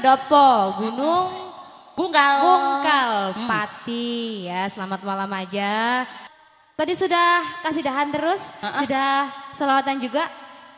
Perdopo Gunung Bungkal. Bungkal Pati ya selamat malam aja. Tadi sudah kasih dahan terus, sudah selawatan juga.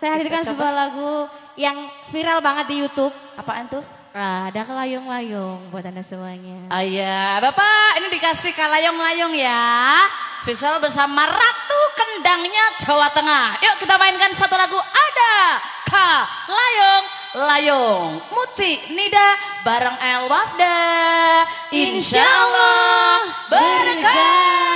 Saya hadirkan sebuah lagu yang viral banget di YouTube. Apaan tuh? Ah, ada kelayong-layong buat anda semuanya. Ayah, Bapak ini dikasih kalayong-layong ya. Spesial bersama Ratu Kendangnya Jawa Tengah. Yuk kita mainkan satu lagu. Ada Kalayong Layong. Muti Nida bareng El Wafda. Insya Allah berkah.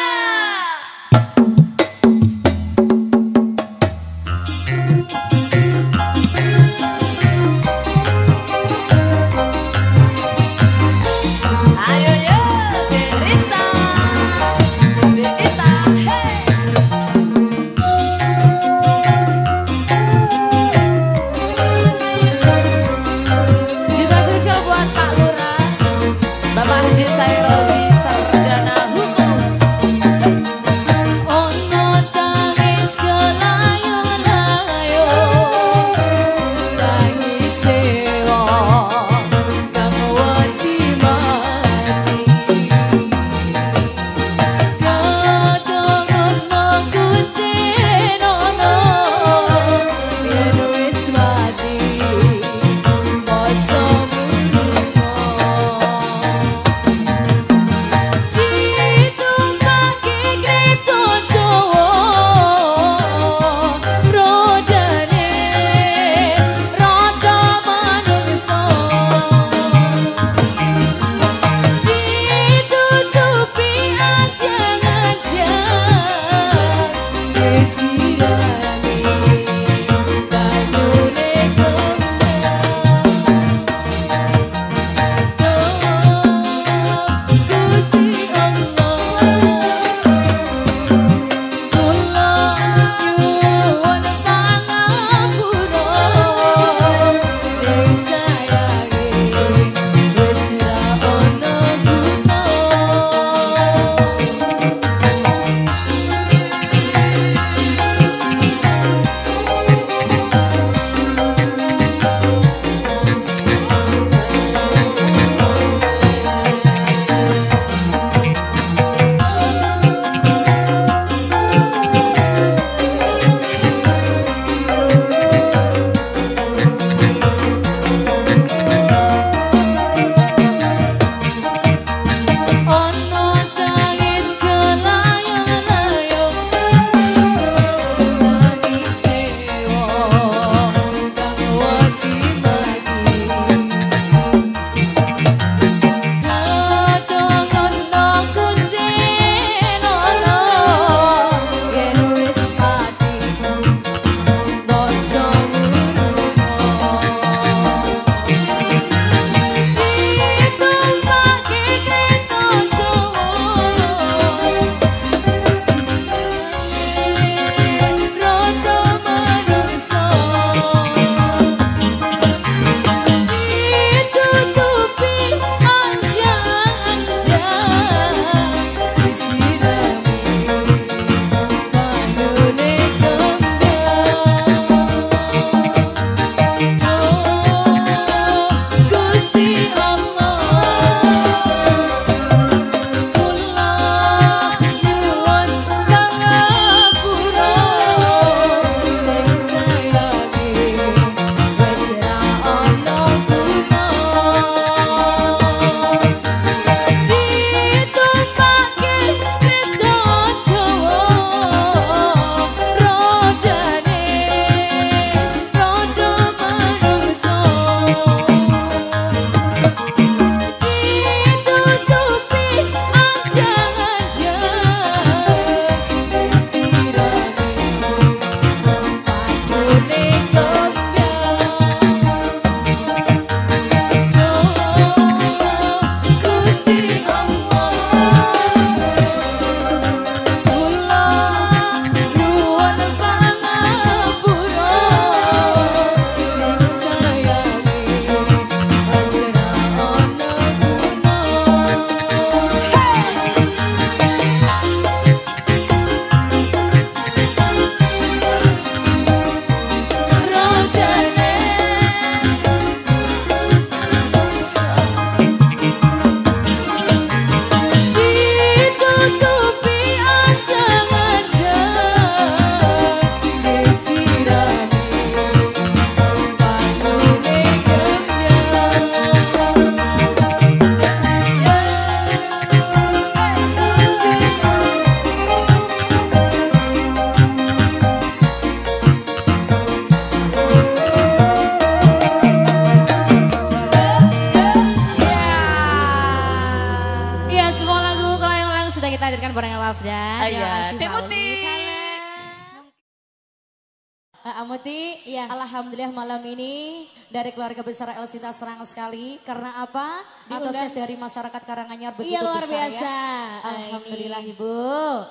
Malam ini dari keluarga besar El Sinta serang sekali. Karena apa? Antusias dari masyarakat Karanganyar begitu iya, luar besar biasa. ya. Alhamdulillah ini. Ibu.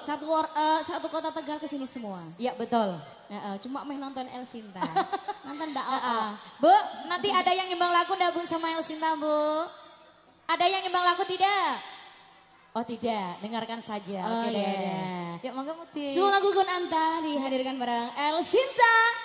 Satu, uh, satu kota Tegal ke sini semua. Ya betul. Uh, uh, cuma main nonton El Sinta. nonton Mbak uh, uh. Bu, nanti ada yang imbang lagu enggak Bu sama El Sinta Bu? Ada yang imbang lagu tidak? Oh tidak, dengarkan saja. Oh Oke, iya. iya. Ya monggo Muti. Semua lagu Anta dihadirkan bareng El Sinta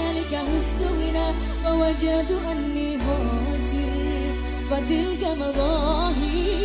بذلك مستغنى ووجدت أني خاسر فتلك مظاهر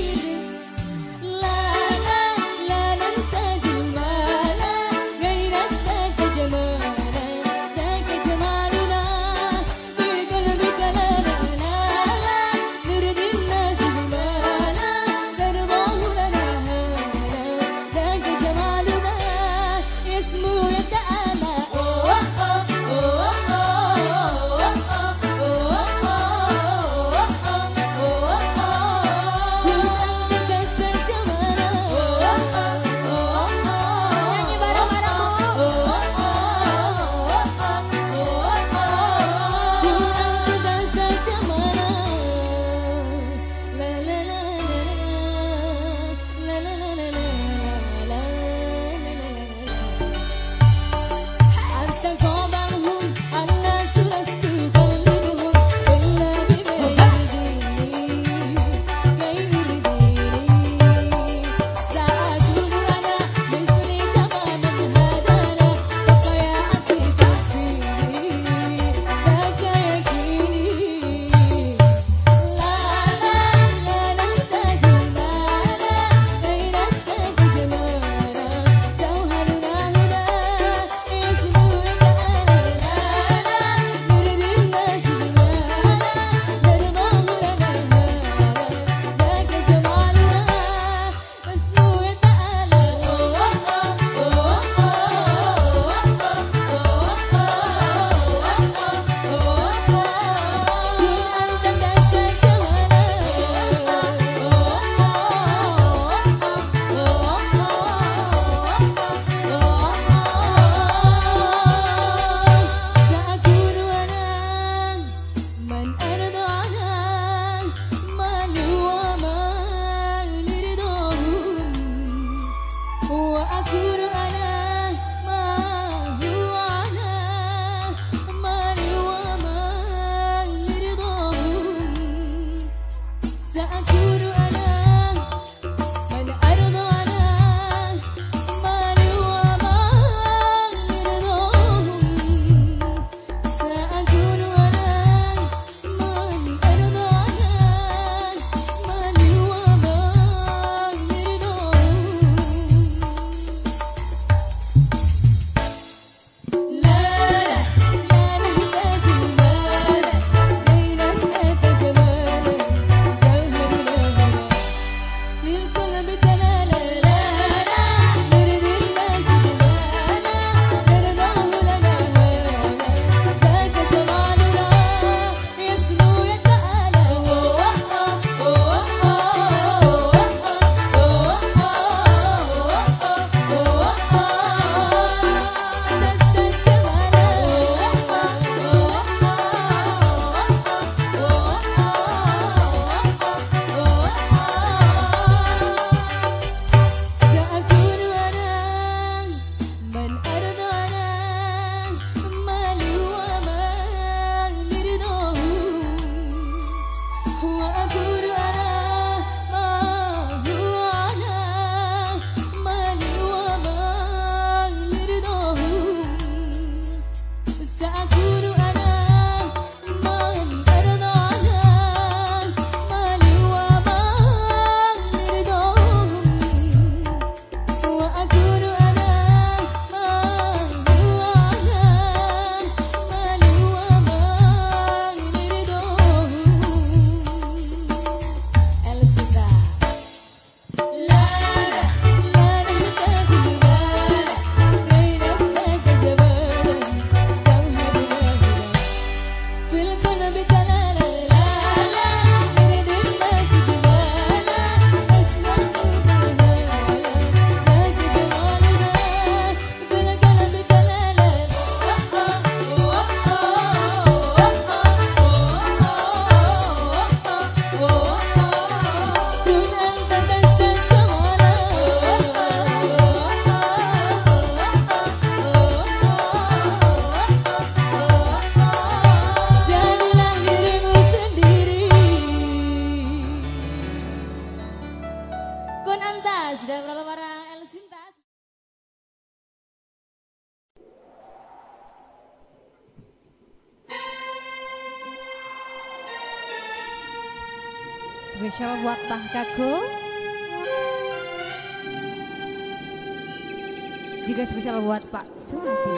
bersama buat Mbah Kaku, juga spesial buat Pak Sumati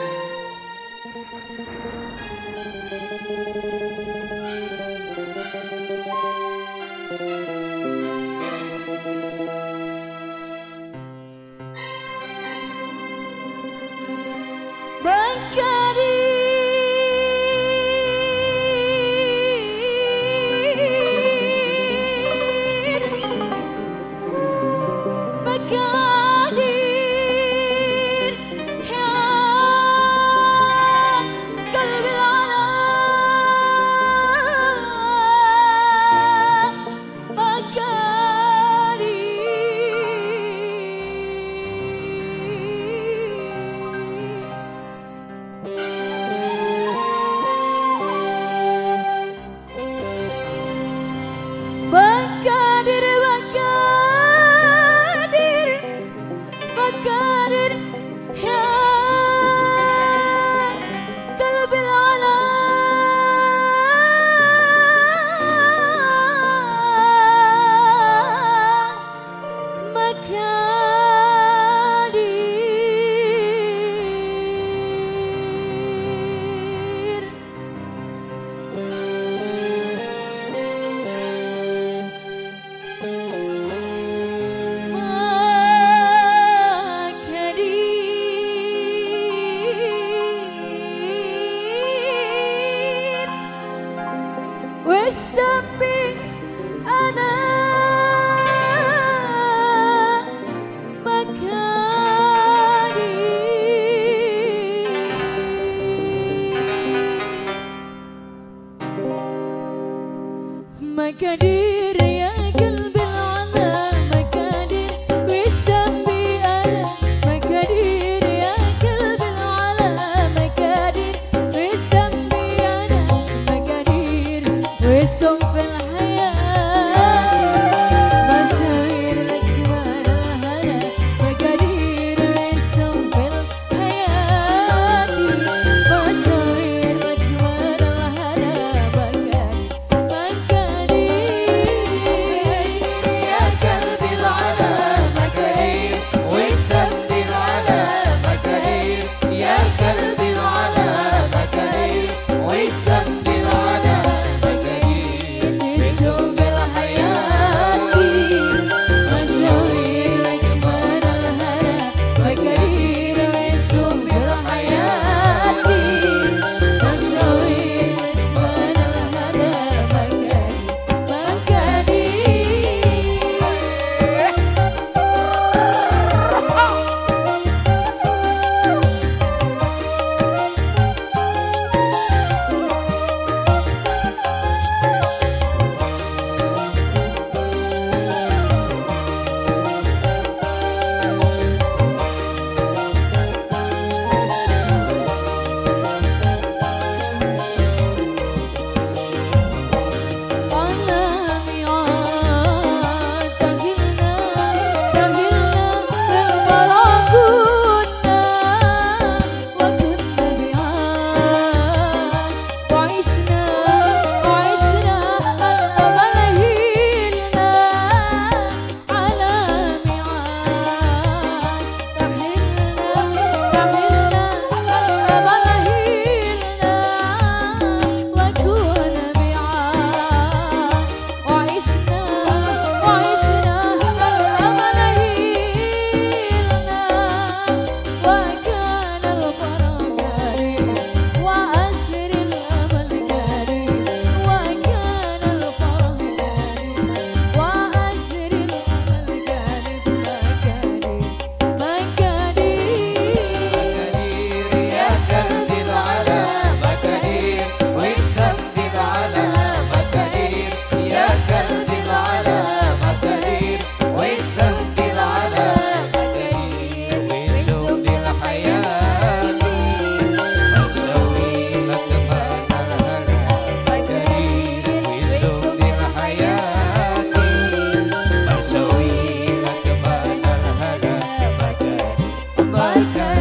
surprise.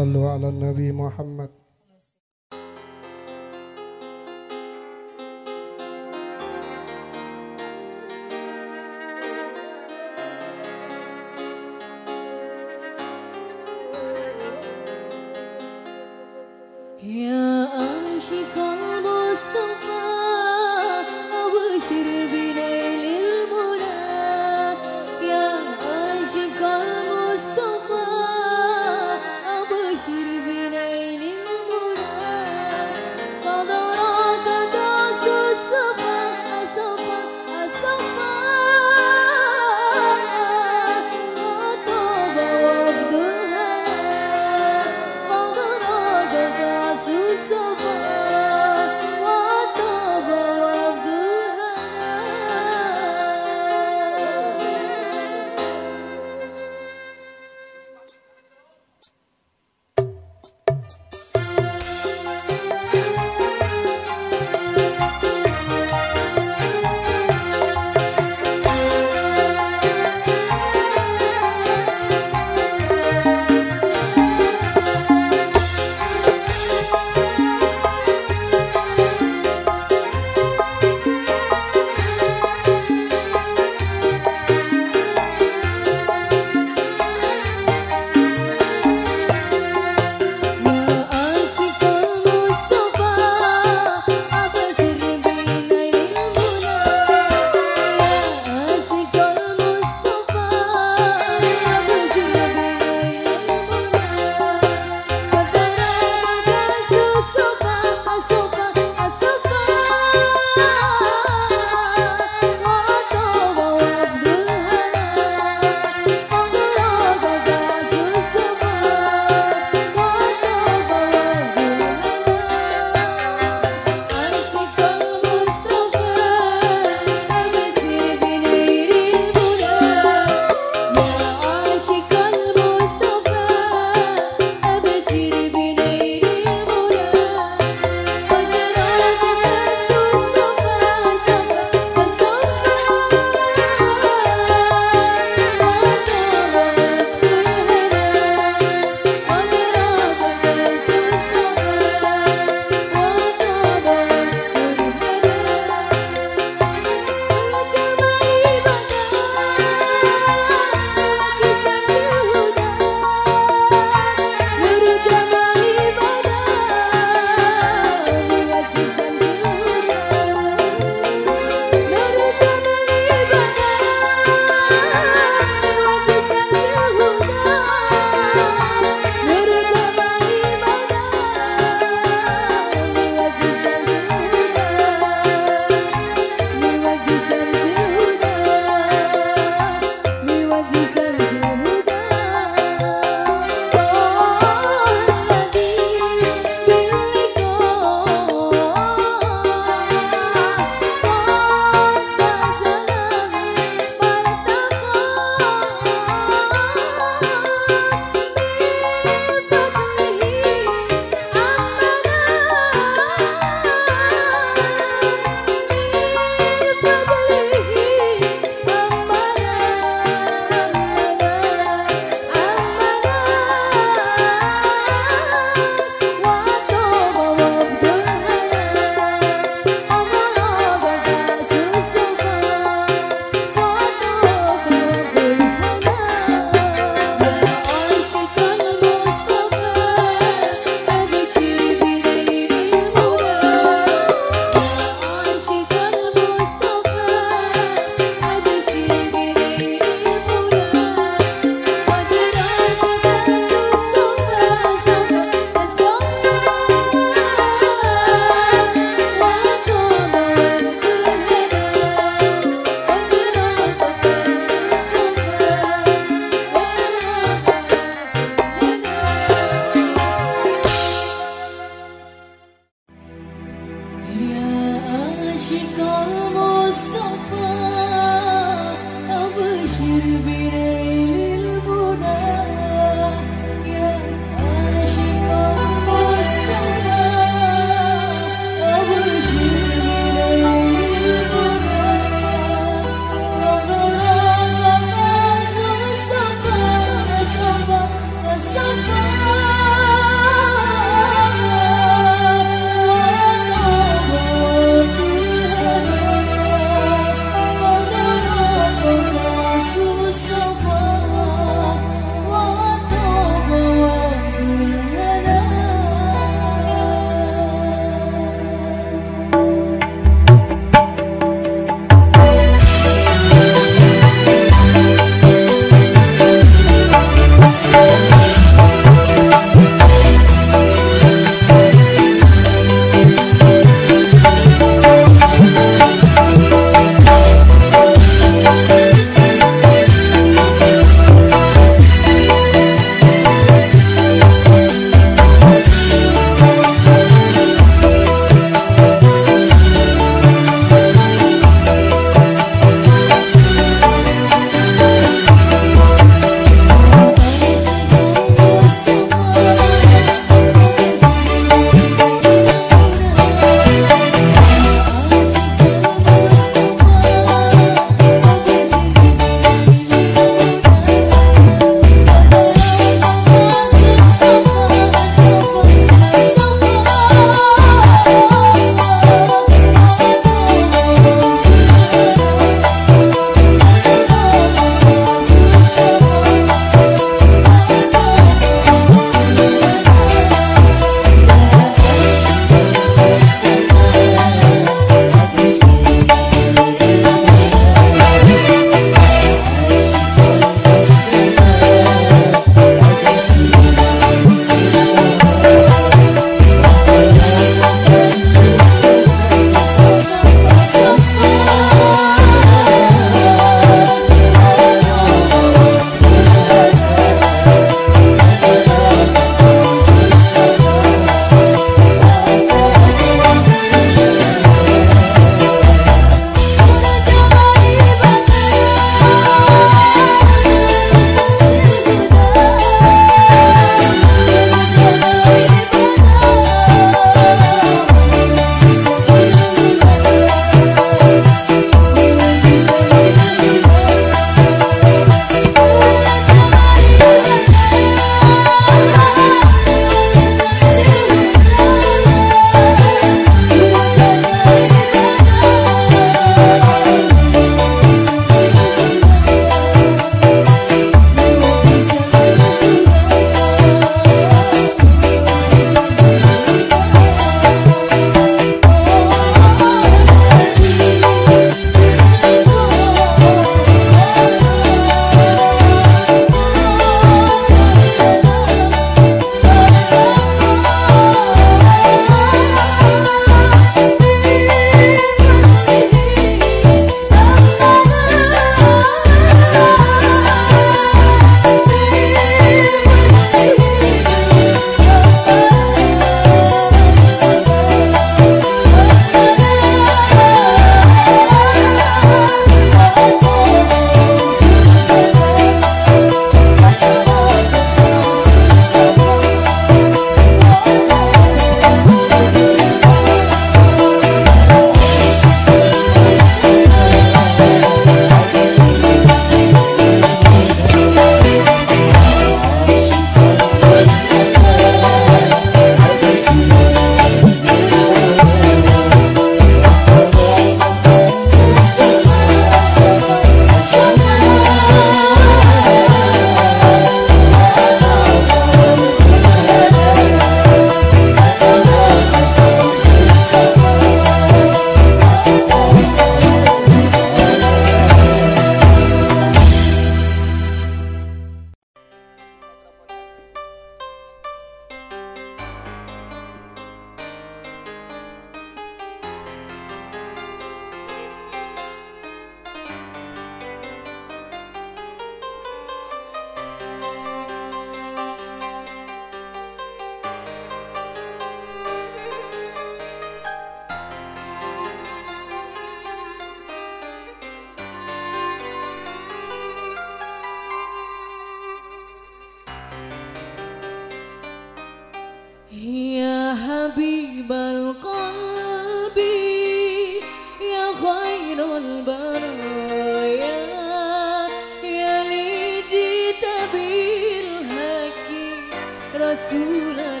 Rasulullah